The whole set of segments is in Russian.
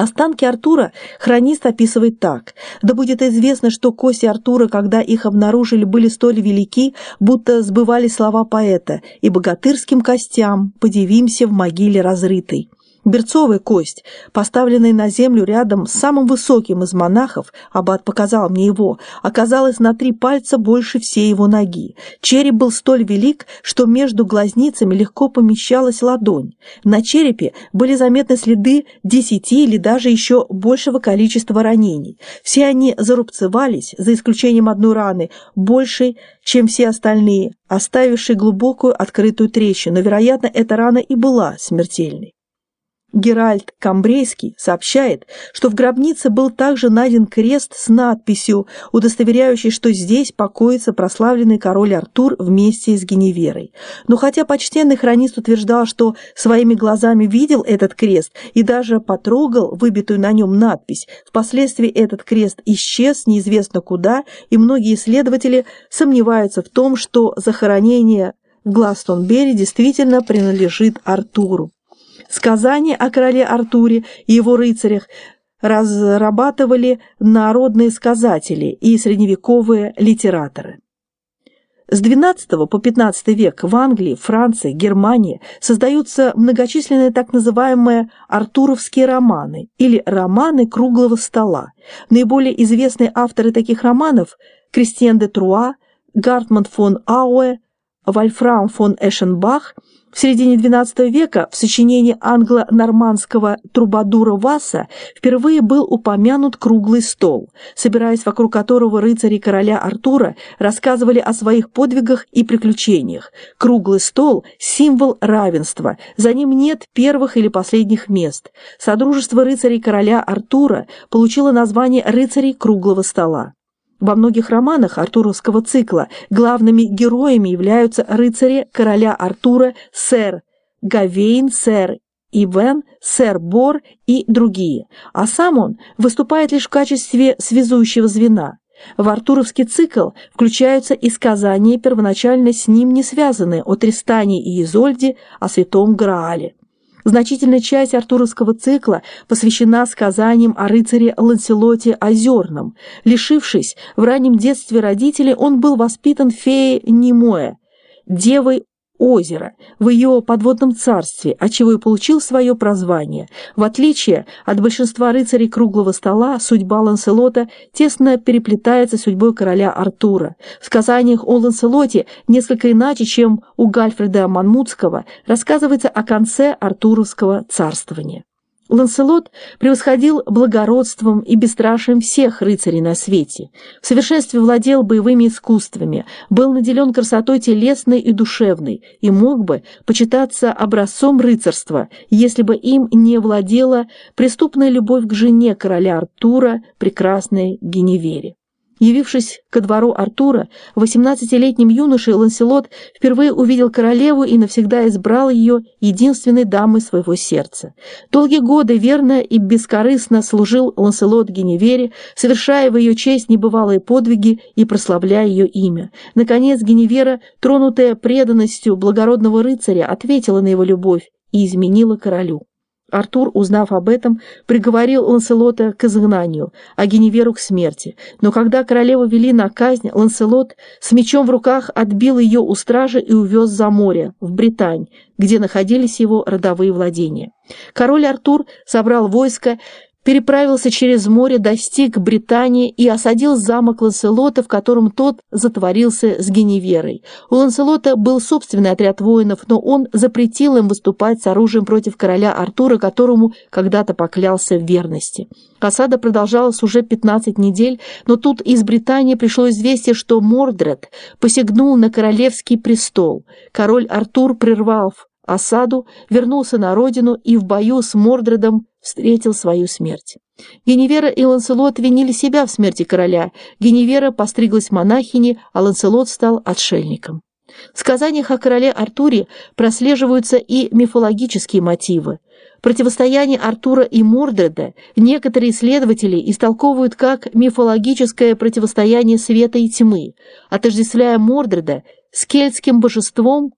Останки Артура хронист описывает так. «Да будет известно, что кости Артура, когда их обнаружили, были столь велики, будто сбывали слова поэта, и богатырским костям подивимся в могиле разрытой». Берцовая кость, поставленная на землю рядом с самым высоким из монахов, аббат показал мне его, оказалась на три пальца больше всей его ноги. Череп был столь велик, что между глазницами легко помещалась ладонь. На черепе были заметны следы десяти или даже еще большего количества ранений. Все они зарубцевались, за исключением одной раны, большей, чем все остальные, оставившей глубокую открытую трещину. Вероятно, эта рана и была смертельной. Геральт Камбрейский сообщает, что в гробнице был также найден крест с надписью, удостоверяющей, что здесь покоится прославленный король Артур вместе с Геневерой. Но хотя почтенный хронист утверждал, что своими глазами видел этот крест и даже потрогал выбитую на нем надпись, впоследствии этот крест исчез неизвестно куда, и многие исследователи сомневаются в том, что захоронение в Гластонберри действительно принадлежит Артуру. Сказания о короле Артуре и его рыцарях разрабатывали народные сказатели и средневековые литераторы. С XII по XV век в Англии, Франции, Германии создаются многочисленные так называемые артуровские романы или романы круглого стола. Наиболее известные авторы таких романов – Кристиан де Труа, Гартман фон Ауэ, Вольфрам фон Эшенбах – в середине XII века в сочинении англо-нормандского трубадура Васа впервые был упомянут круглый стол, собираясь вокруг которого рыцари короля Артура рассказывали о своих подвигах и приключениях. Круглый стол – символ равенства, за ним нет первых или последних мест. Содружество рыцарей короля Артура получило название «рыцарей круглого стола». Во многих романах артуровского цикла главными героями являются рыцари короля Артура, сэр Гавейн, сэр Ивен, сэр Бор и другие, а сам он выступает лишь в качестве связующего звена. В артуровский цикл включаются и сказания, первоначально с ним не связанные, о Тристане и Изольде, о святом Граале. Значительная часть артуровского цикла посвящена сказаниям о рыцаре Ланселоте Озерном. Лишившись в раннем детстве родителей, он был воспитан феей Немоя, девой озера в ее подводном царстве, отчего и получил свое прозвание. В отличие от большинства рыцарей круглого стола, судьба Ланселота тесно переплетается с судьбой короля Артура. В сказаниях о Ланселоте несколько иначе, чем у Гальфреда Манмутского, рассказывается о конце Артуровского царствования. Ланселот превосходил благородством и бесстрашием всех рыцарей на свете, в совершенстве владел боевыми искусствами, был наделен красотой телесной и душевной и мог бы почитаться образцом рыцарства, если бы им не владела преступная любовь к жене короля Артура, прекрасной Геневере. Явившись ко двору Артура, 18-летним юношей Ланселот впервые увидел королеву и навсегда избрал ее единственной дамой своего сердца. Долгие годы верно и бескорыстно служил Ланселот Геневере, совершая в ее честь небывалые подвиги и прославляя ее имя. Наконец Геневера, тронутая преданностью благородного рыцаря, ответила на его любовь и изменила королю. Артур, узнав об этом, приговорил Ланселота к изгнанию, а Геневеру к смерти. Но когда королеву вели на казнь, Ланселот с мечом в руках отбил ее у стражи и увез за море, в Британь, где находились его родовые владения. Король Артур собрал войско переправился через море, достиг Британии и осадил замок Ланселота, в котором тот затворился с Геневерой. У Ланселота был собственный отряд воинов, но он запретил им выступать с оружием против короля Артура, которому когда-то поклялся в верности. Осада продолжалась уже 15 недель, но тут из Британии пришло известие, что Мордред посягнул на королевский престол. Король Артур, прервав осаду, вернулся на родину и в бою с Мордредом встретил свою смерть. Геневера и Ланселот винили себя в смерти короля. Геневера постриглась монахиней, а Ланселот стал отшельником. В сказаниях о короле Артуре прослеживаются и мифологические мотивы. Противостояние Артура и Мордреда некоторые исследователи истолковывают как мифологическое противостояние света и тьмы, отождествляя Мордреда с кельтским божеством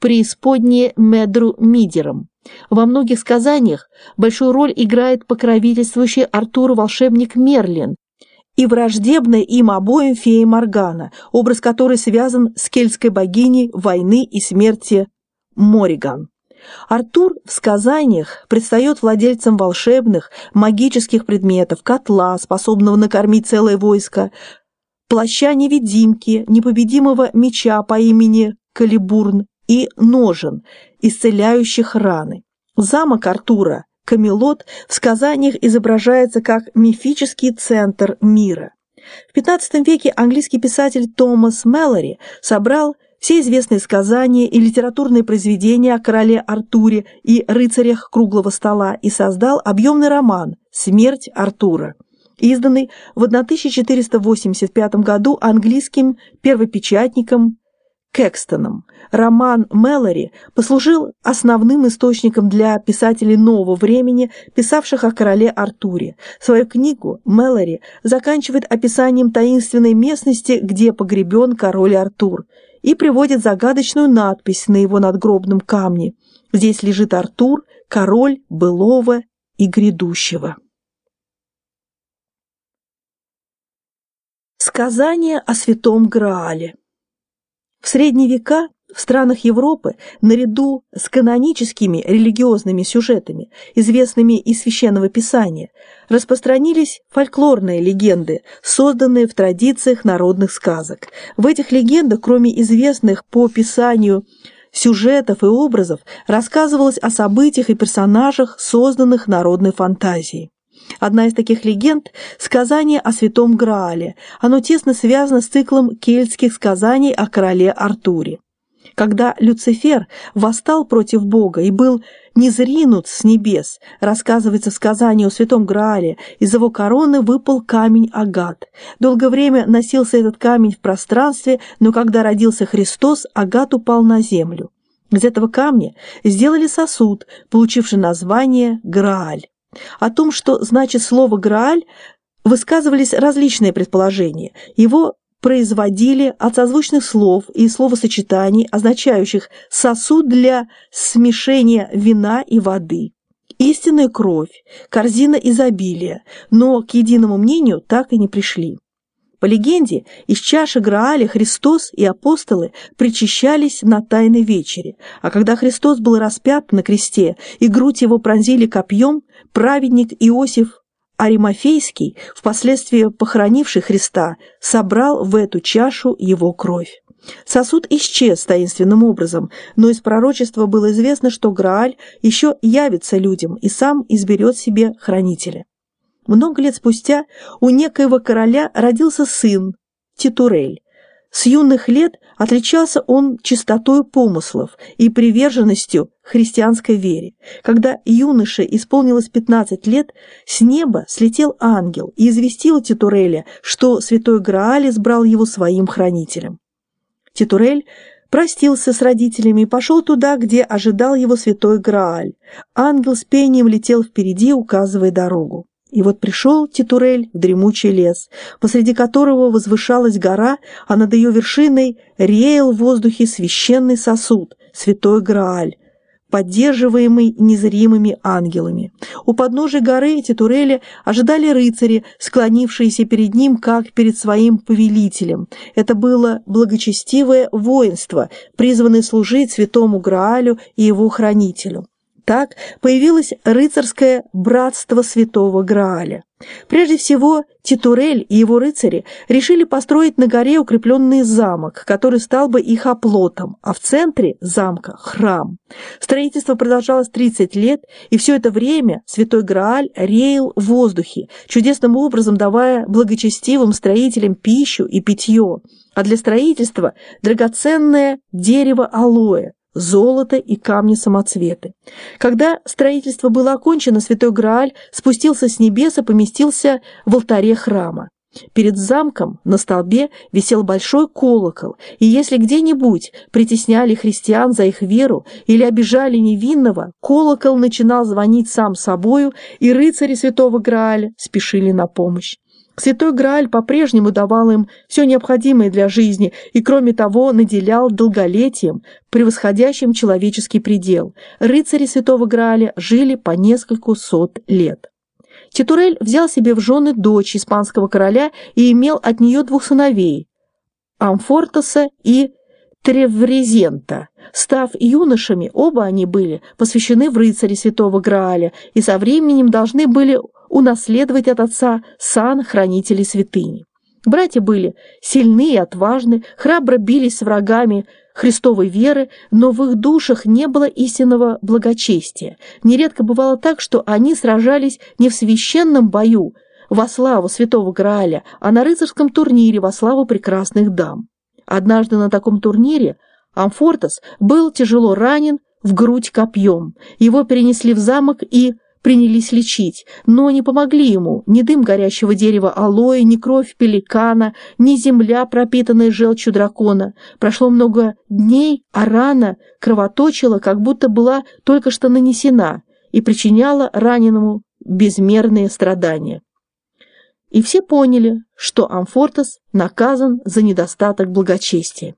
преисподнее Медру Мидером. Во многих сказаниях большую роль играет покровительствующий Артуру волшебник Мерлин и враждебная им обоим фея Моргана, образ которой связан с кельтской богиней войны и смерти Мориган. Артур в сказаниях предстает владельцем волшебных, магических предметов, котла, способного накормить целое войско, плаща-невидимки, непобедимого меча по имени Калибурн и ножен, исцеляющих раны. Замок Артура, Камелот, в сказаниях изображается как мифический центр мира. В XV веке английский писатель Томас Мэлори собрал все известные сказания и литературные произведения о короле Артуре и рыцарях круглого стола и создал объемный роман «Смерть Артура», изданный в 1485 году английским первопечатником Кэкстоном. Роман Мэлори послужил основным источником для писателей нового времени, писавших о короле Артуре. Свою книгу Мэлори заканчивает описанием таинственной местности, где погребен король Артур, и приводит загадочную надпись на его надгробном камне. Здесь лежит Артур, король былого и грядущего. Сказание о святом Граале в средние века в странах Европы, наряду с каноническими религиозными сюжетами, известными из Священного Писания, распространились фольклорные легенды, созданные в традициях народных сказок. В этих легендах, кроме известных по Писанию сюжетов и образов, рассказывалось о событиях и персонажах, созданных народной фантазией. Одна из таких легенд – сказание о святом Граале. Оно тесно связано с циклом кельтских сказаний о короле Артуре. Когда Люцифер восстал против Бога и был низринут с небес, рассказывается в сказании о святом Граале, из его короны выпал камень Агат. Долгое время носился этот камень в пространстве, но когда родился Христос, Агат упал на землю. Из этого камня сделали сосуд, получивший название Грааль. О том, что значит слово «Грааль», высказывались различные предположения. Его производили от созвучных слов и словосочетаний, означающих сосуд для смешения вина и воды, истинная кровь, корзина изобилия, но к единому мнению так и не пришли. По легенде, из чаши Грааля Христос и апостолы причащались на Тайной вечере, а когда Христос был распят на кресте и грудь его пронзили копьем, праведник Иосиф Аримофейский, впоследствии похоронивший Христа, собрал в эту чашу его кровь. Сосуд исчез таинственным образом, но из пророчества было известно, что Грааль еще явится людям и сам изберет себе хранителя. Много лет спустя у некоего короля родился сын, Титурель. С юных лет отличался он чистотой помыслов и приверженностью христианской вере. Когда юноше исполнилось 15 лет, с неба слетел ангел и известил Титуреля, что святой Грааль избрал его своим хранителем. Титурель простился с родителями и пошел туда, где ожидал его святой Грааль. Ангел с пением летел впереди, указывая дорогу. И вот пришел Титурель в дремучий лес, посреди которого возвышалась гора, а над ее вершиной реял в воздухе священный сосуд, святой Грааль, поддерживаемый незримыми ангелами. У подножия горы Титуреля ожидали рыцари, склонившиеся перед ним, как перед своим повелителем. Это было благочестивое воинство, призванное служить святому Граалю и его хранителю. Так появилось рыцарское братство святого Грааля. Прежде всего, Титурель и его рыцари решили построить на горе укрепленный замок, который стал бы их оплотом, а в центре замка – храм. Строительство продолжалось 30 лет, и все это время святой Грааль реял в воздухе, чудесным образом давая благочестивым строителям пищу и питье, а для строительства – драгоценное дерево алоэ, золото и камни-самоцветы. Когда строительство было окончено, святой Грааль спустился с небес и поместился в алтаре храма. Перед замком на столбе висел большой колокол, и если где-нибудь притесняли христиан за их веру или обижали невинного, колокол начинал звонить сам собою, и рыцари святого Грааля спешили на помощь. Святой Грааль по-прежнему давал им все необходимое для жизни и, кроме того, наделял долголетием, превосходящим человеческий предел. Рыцари Святого Грааля жили по нескольку сот лет. Титурель взял себе в жены дочь испанского короля и имел от нее двух сыновей – Амфортоса и Треврезента. Став юношами, оба они были посвящены в рыцари Святого Грааля и со временем должны были унаследовать от отца сан хранителей святыни. Братья были сильны и отважны, храбро бились с врагами Христовой веры, но в их душах не было истинного благочестия. Нередко бывало так, что они сражались не в священном бою во славу святого Грааля, а на рыцарском турнире во славу прекрасных дам. Однажды на таком турнире Амфортас был тяжело ранен в грудь копьем. Его перенесли в замок и принялись лечить, но не помогли ему ни дым горящего дерева алоэ, ни кровь пеликана, ни земля, пропитанная желчью дракона. Прошло много дней, а рана кровоточила, как будто была только что нанесена, и причиняла раненому безмерные страдания. И все поняли, что Амфортас наказан за недостаток благочестия.